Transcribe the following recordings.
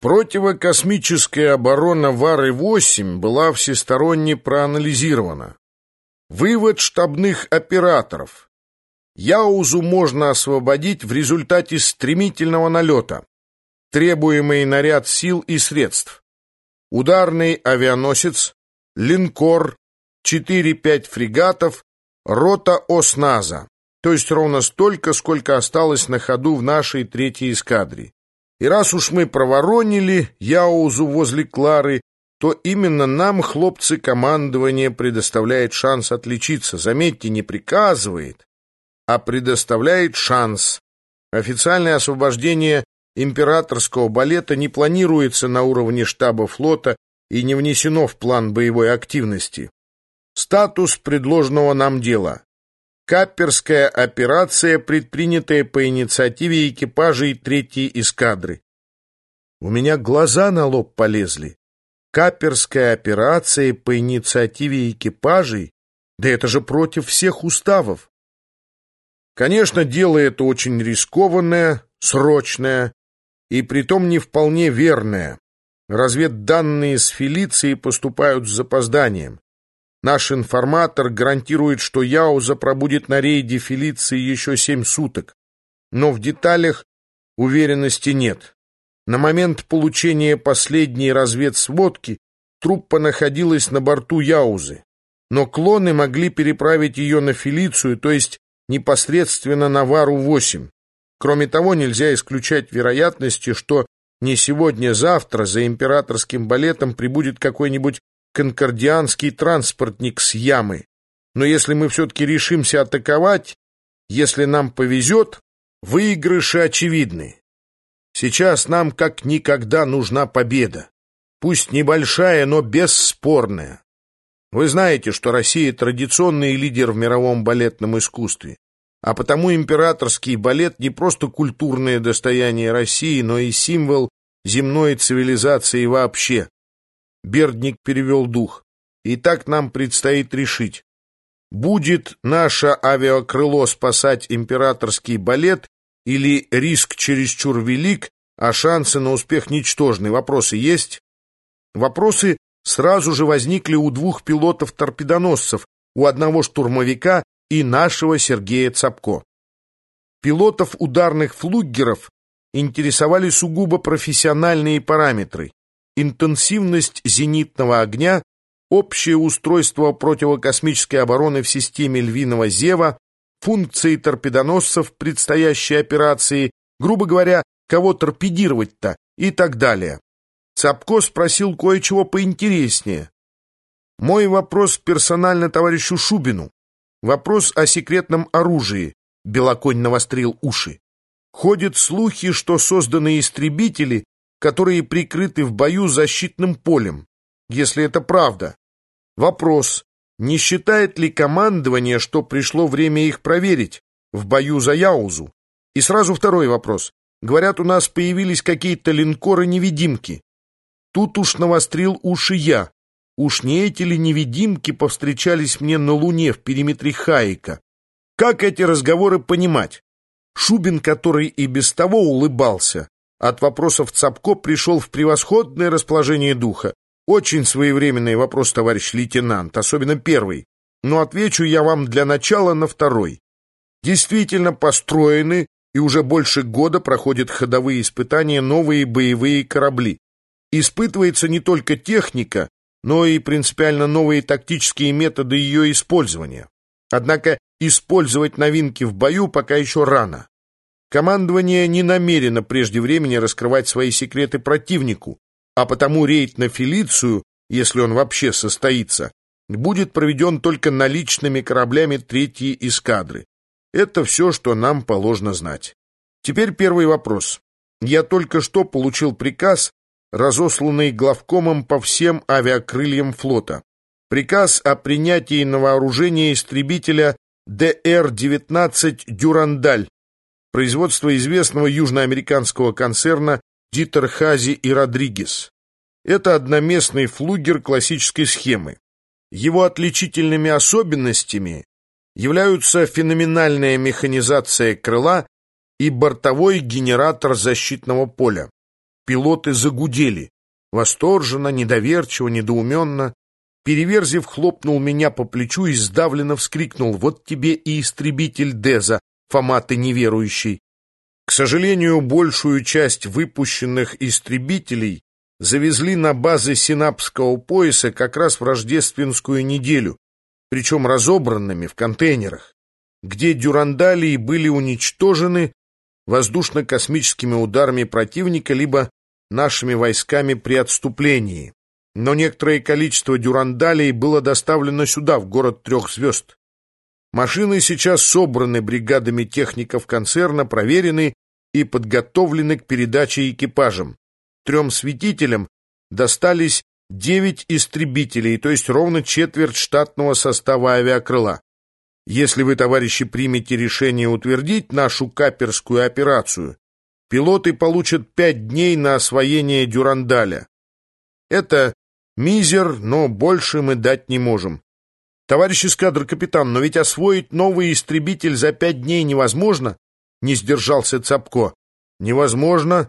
Противокосмическая оборона Вары-8 была всесторонне проанализирована. Вывод штабных операторов. Яузу можно освободить в результате стремительного налета. Требуемый наряд сил и средств. Ударный авианосец, линкор, 4-5 фрегатов, рота ОСНАЗа, то есть ровно столько, сколько осталось на ходу в нашей третьей эскадре. И раз уж мы проворонили Яузу возле Клары, то именно нам, хлопцы, командование предоставляет шанс отличиться. Заметьте, не приказывает, а предоставляет шанс. Официальное освобождение императорского балета не планируется на уровне штаба флота и не внесено в план боевой активности. Статус предложенного нам дела. Капперская операция, предпринятая по инициативе экипажей третьей эскадры. У меня глаза на лоб полезли. Капперская операция по инициативе экипажей? Да это же против всех уставов. Конечно, дело это очень рискованное, срочное и притом не вполне верное. Разведданные с Фелиции поступают с запозданием. Наш информатор гарантирует, что Яуза пробудет на рейде Фелиции еще семь суток. Но в деталях уверенности нет. На момент получения последней разведсводки труппа находилась на борту Яузы. Но клоны могли переправить ее на Фелицию, то есть непосредственно на Вару-8. Кроме того, нельзя исключать вероятности, что не сегодня-завтра за императорским балетом прибудет какой-нибудь конкордианский транспортник с ямы. Но если мы все-таки решимся атаковать, если нам повезет, выигрыши очевидны. Сейчас нам как никогда нужна победа. Пусть небольшая, но бесспорная. Вы знаете, что Россия традиционный лидер в мировом балетном искусстве. А потому императорский балет не просто культурное достояние России, но и символ земной цивилизации вообще. Бердник перевел дух. И так нам предстоит решить, будет наше авиакрыло спасать императорский балет или риск чересчур велик, а шансы на успех ничтожны. Вопросы есть? Вопросы сразу же возникли у двух пилотов-торпедоносцев, у одного штурмовика и нашего Сергея Цапко. Пилотов ударных флуггеров интересовали сугубо профессиональные параметры интенсивность зенитного огня, общее устройство противокосмической обороны в системе львиного зева, функции торпедоносцев предстоящей операции, грубо говоря, кого торпедировать-то и так далее. Цапко спросил кое-чего поинтереснее. Мой вопрос персонально товарищу Шубину. Вопрос о секретном оружии. Белоконь навострил уши. Ходят слухи, что созданные истребители которые прикрыты в бою защитным полем, если это правда. Вопрос, не считает ли командование, что пришло время их проверить в бою за Яузу? И сразу второй вопрос. Говорят, у нас появились какие-то линкоры-невидимки. Тут уж навострил уши я. Уж не эти ли невидимки повстречались мне на Луне в периметре Хаика? Как эти разговоры понимать? Шубин, который и без того улыбался, от вопросов Цапко пришел в превосходное расположение духа. Очень своевременный вопрос, товарищ лейтенант, особенно первый. Но отвечу я вам для начала на второй. Действительно построены и уже больше года проходят ходовые испытания новые боевые корабли. Испытывается не только техника, но и принципиально новые тактические методы ее использования. Однако использовать новинки в бою пока еще рано. Командование не намерено прежде времени раскрывать свои секреты противнику, а потому рейд на Фелицию, если он вообще состоится, будет проведен только наличными кораблями третьей эскадры. Это все, что нам положено знать. Теперь первый вопрос. Я только что получил приказ, разосланный главкомом по всем авиакрыльям флота. Приказ о принятии на вооружение истребителя ДР-19 «Дюрандаль» производство известного южноамериканского концерна Дитер Хази и Родригес. Это одноместный флугер классической схемы. Его отличительными особенностями являются феноменальная механизация крыла и бортовой генератор защитного поля. Пилоты загудели. Восторженно, недоверчиво, недоуменно. Переверзев хлопнул меня по плечу и сдавленно вскрикнул. «Вот тебе и истребитель Деза, Фома ты неверующий!» К сожалению, большую часть выпущенных истребителей завезли на базы Синапского пояса как раз в рождественскую неделю, причем разобранными в контейнерах, где дюрандалии были уничтожены воздушно-космическими ударами противника либо нашими войсками при отступлении. Но некоторое количество дюрандалей было доставлено сюда, в город трех звезд. Машины сейчас собраны бригадами техников концерна, проверены и подготовлены к передаче экипажам. Трем светителям достались девять истребителей, то есть ровно четверть штатного состава авиакрыла. Если вы, товарищи, примете решение утвердить нашу каперскую операцию, пилоты получат пять дней на освоение Дюрандаля. Это мизер, но больше мы дать не можем. Товарищ эскадр-капитан, но ведь освоить новый истребитель за пять дней невозможно, не сдержался Цапко. Невозможно,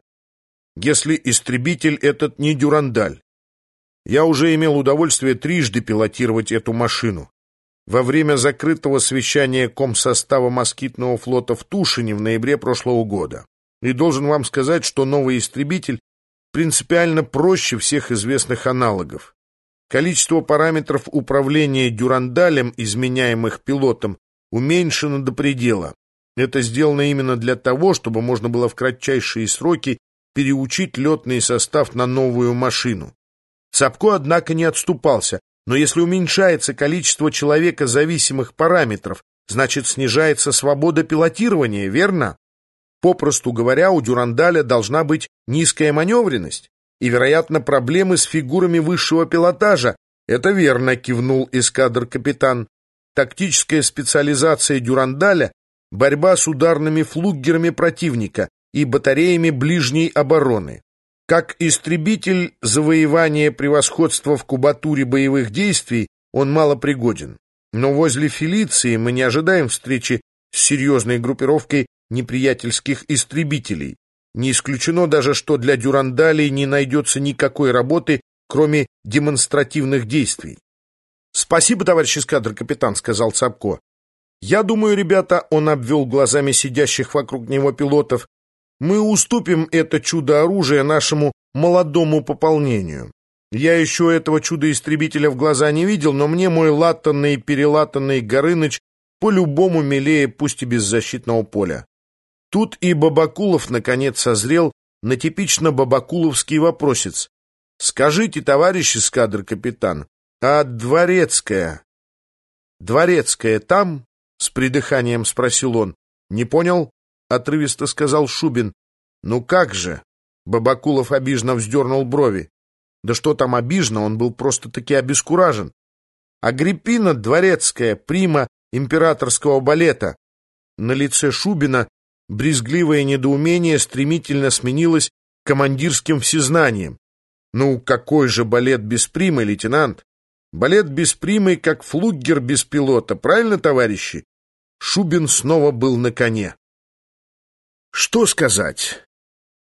если истребитель этот не Дюрандаль. Я уже имел удовольствие трижды пилотировать эту машину. Во время закрытого совещания комсостава москитного флота в Тушине в ноябре прошлого года. И должен вам сказать, что новый истребитель принципиально проще всех известных аналогов. Количество параметров управления дюрандалем, изменяемых пилотом, уменьшено до предела. Это сделано именно для того, чтобы можно было в кратчайшие сроки переучить летный состав на новую машину. Цапко, однако, не отступался, но если уменьшается количество человека зависимых параметров, значит снижается свобода пилотирования, верно? Попросту говоря, у Дюрандаля должна быть низкая маневренность и, вероятно, проблемы с фигурами высшего пилотажа. Это верно, кивнул эскадр-капитан. Тактическая специализация Дюрандаля — борьба с ударными флуггерами противника и батареями ближней обороны. Как истребитель завоевания превосходства в кубатуре боевых действий он мало пригоден. Но возле Фелиции мы не ожидаем встречи с серьезной группировкой неприятельских истребителей. Не исключено даже, что для дюрандалей не найдется никакой работы, кроме демонстративных действий. «Спасибо, товарищ эскадр-капитан», — сказал Цапко. «Я думаю, ребята», — он обвел глазами сидящих вокруг него пилотов, «мы уступим это чудо-оружие нашему молодому пополнению. Я еще этого чудо-истребителя в глаза не видел, но мне мой латанный и перелатанный Горыныч по-любому милее, пусть и без защитного поля. Тут и Бабакулов наконец созрел на типично бабакуловский вопросец. «Скажите, товарищ эскадр-капитан, а Дворецкая?» «Дворецкая там?» — с придыханием спросил он. «Не понял?» — отрывисто сказал Шубин. «Ну как же?» — Бабакулов обиженно вздернул брови. «Да что там обиженно, он был просто-таки обескуражен. Агриппина Дворецкая, прима императорского балета». На лице Шубина брезгливое недоумение стремительно сменилось командирским всезнанием. Ну, какой же балет без примы, лейтенант? Балет без примы, как флуггер без пилота, правильно, товарищи? Шубин снова был на коне. Что сказать?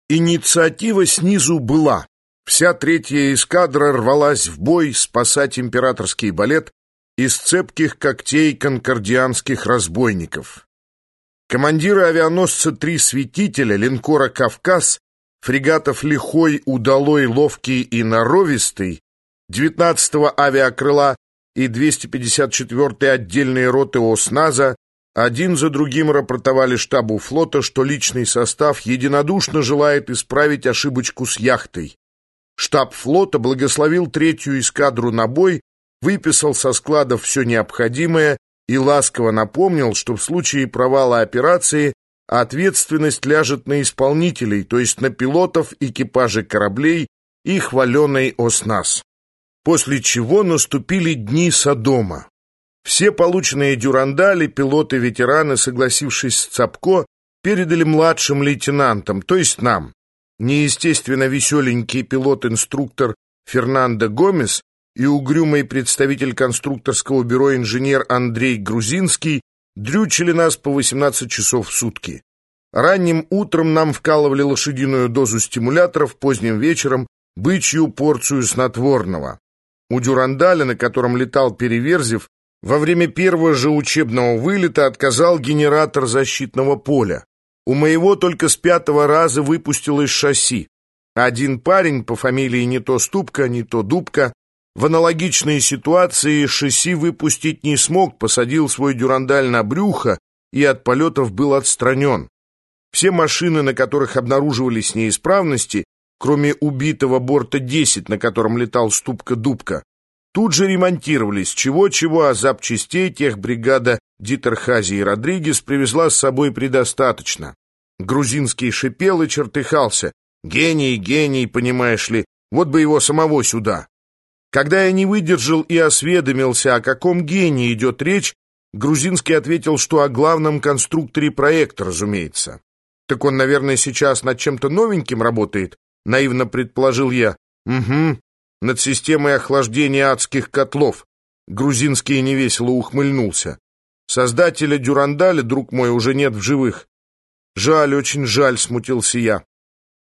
Инициатива снизу была. Вся третья эскадра рвалась в бой спасать императорский балет из цепких когтей конкордианских разбойников. Командиры авианосца «Три светителя» линкора «Кавказ», фрегатов «Лихой», «Удалой», «Ловкий» и «Норовистый», 19-го авиакрыла и 254-й отдельные роты ОСНАЗа один за другим рапортовали штабу флота, что личный состав единодушно желает исправить ошибочку с яхтой. Штаб флота благословил третью эскадру на бой, выписал со складов все необходимое и ласково напомнил, что в случае провала операции ответственность ляжет на исполнителей, то есть на пилотов экипажей кораблей и хваленый ОСНАС. После чего наступили дни Содома. Все полученные дюрандали пилоты-ветераны, согласившись с Цапко, передали младшим лейтенантам, то есть нам. Неестественно веселенький пилот-инструктор Фернандо Гомес и угрюмый представитель конструкторского бюро инженер Андрей Грузинский дрючили нас по 18 часов в сутки. Ранним утром нам вкалывали лошадиную дозу стимуляторов, поздним вечером бычью порцию снотворного. У Дюрандаля, на котором летал Переверзев, во время первого же учебного вылета отказал генератор защитного поля. У моего только с пятого раза выпустилось шасси. Один парень по фамилии не то Ступка, не то Дубка в аналогичной ситуации шасси выпустить не смог, посадил свой дюрандаль на брюхо и от полетов был отстранен. Все машины, на которых обнаруживались неисправности, кроме убитого борта 10, на котором летал Ступка-Дубка, тут же ремонтировались, чего-чего, а запчастей тех бригада Дитерхази и Родригес привезла с собой предостаточно. Грузинский шипел и чертыхался. Гений, гений, понимаешь ли, вот бы его самого сюда. Когда я не выдержал и осведомился, о каком гении идет речь, Грузинский ответил, что о главном конструкторе проекта, разумеется. Так он, наверное, сейчас над чем-то новеньким работает, наивно предположил я. Угу, над системой охлаждения адских котлов. Грузинский невесело ухмыльнулся. Создателя Дюрандаля, друг мой, уже нет в живых. Жаль, очень жаль, смутился я.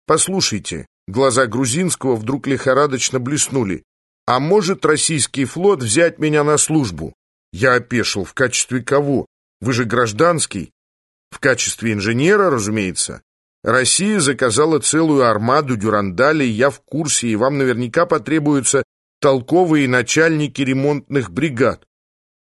Послушайте, глаза Грузинского вдруг лихорадочно блеснули. А может российский флот взять меня на службу? Я опешил. В качестве кого? Вы же гражданский. В качестве инженера, разумеется. Россия заказала целую армаду дюрандалей, я в курсе, и вам наверняка потребуются толковые начальники ремонтных бригад.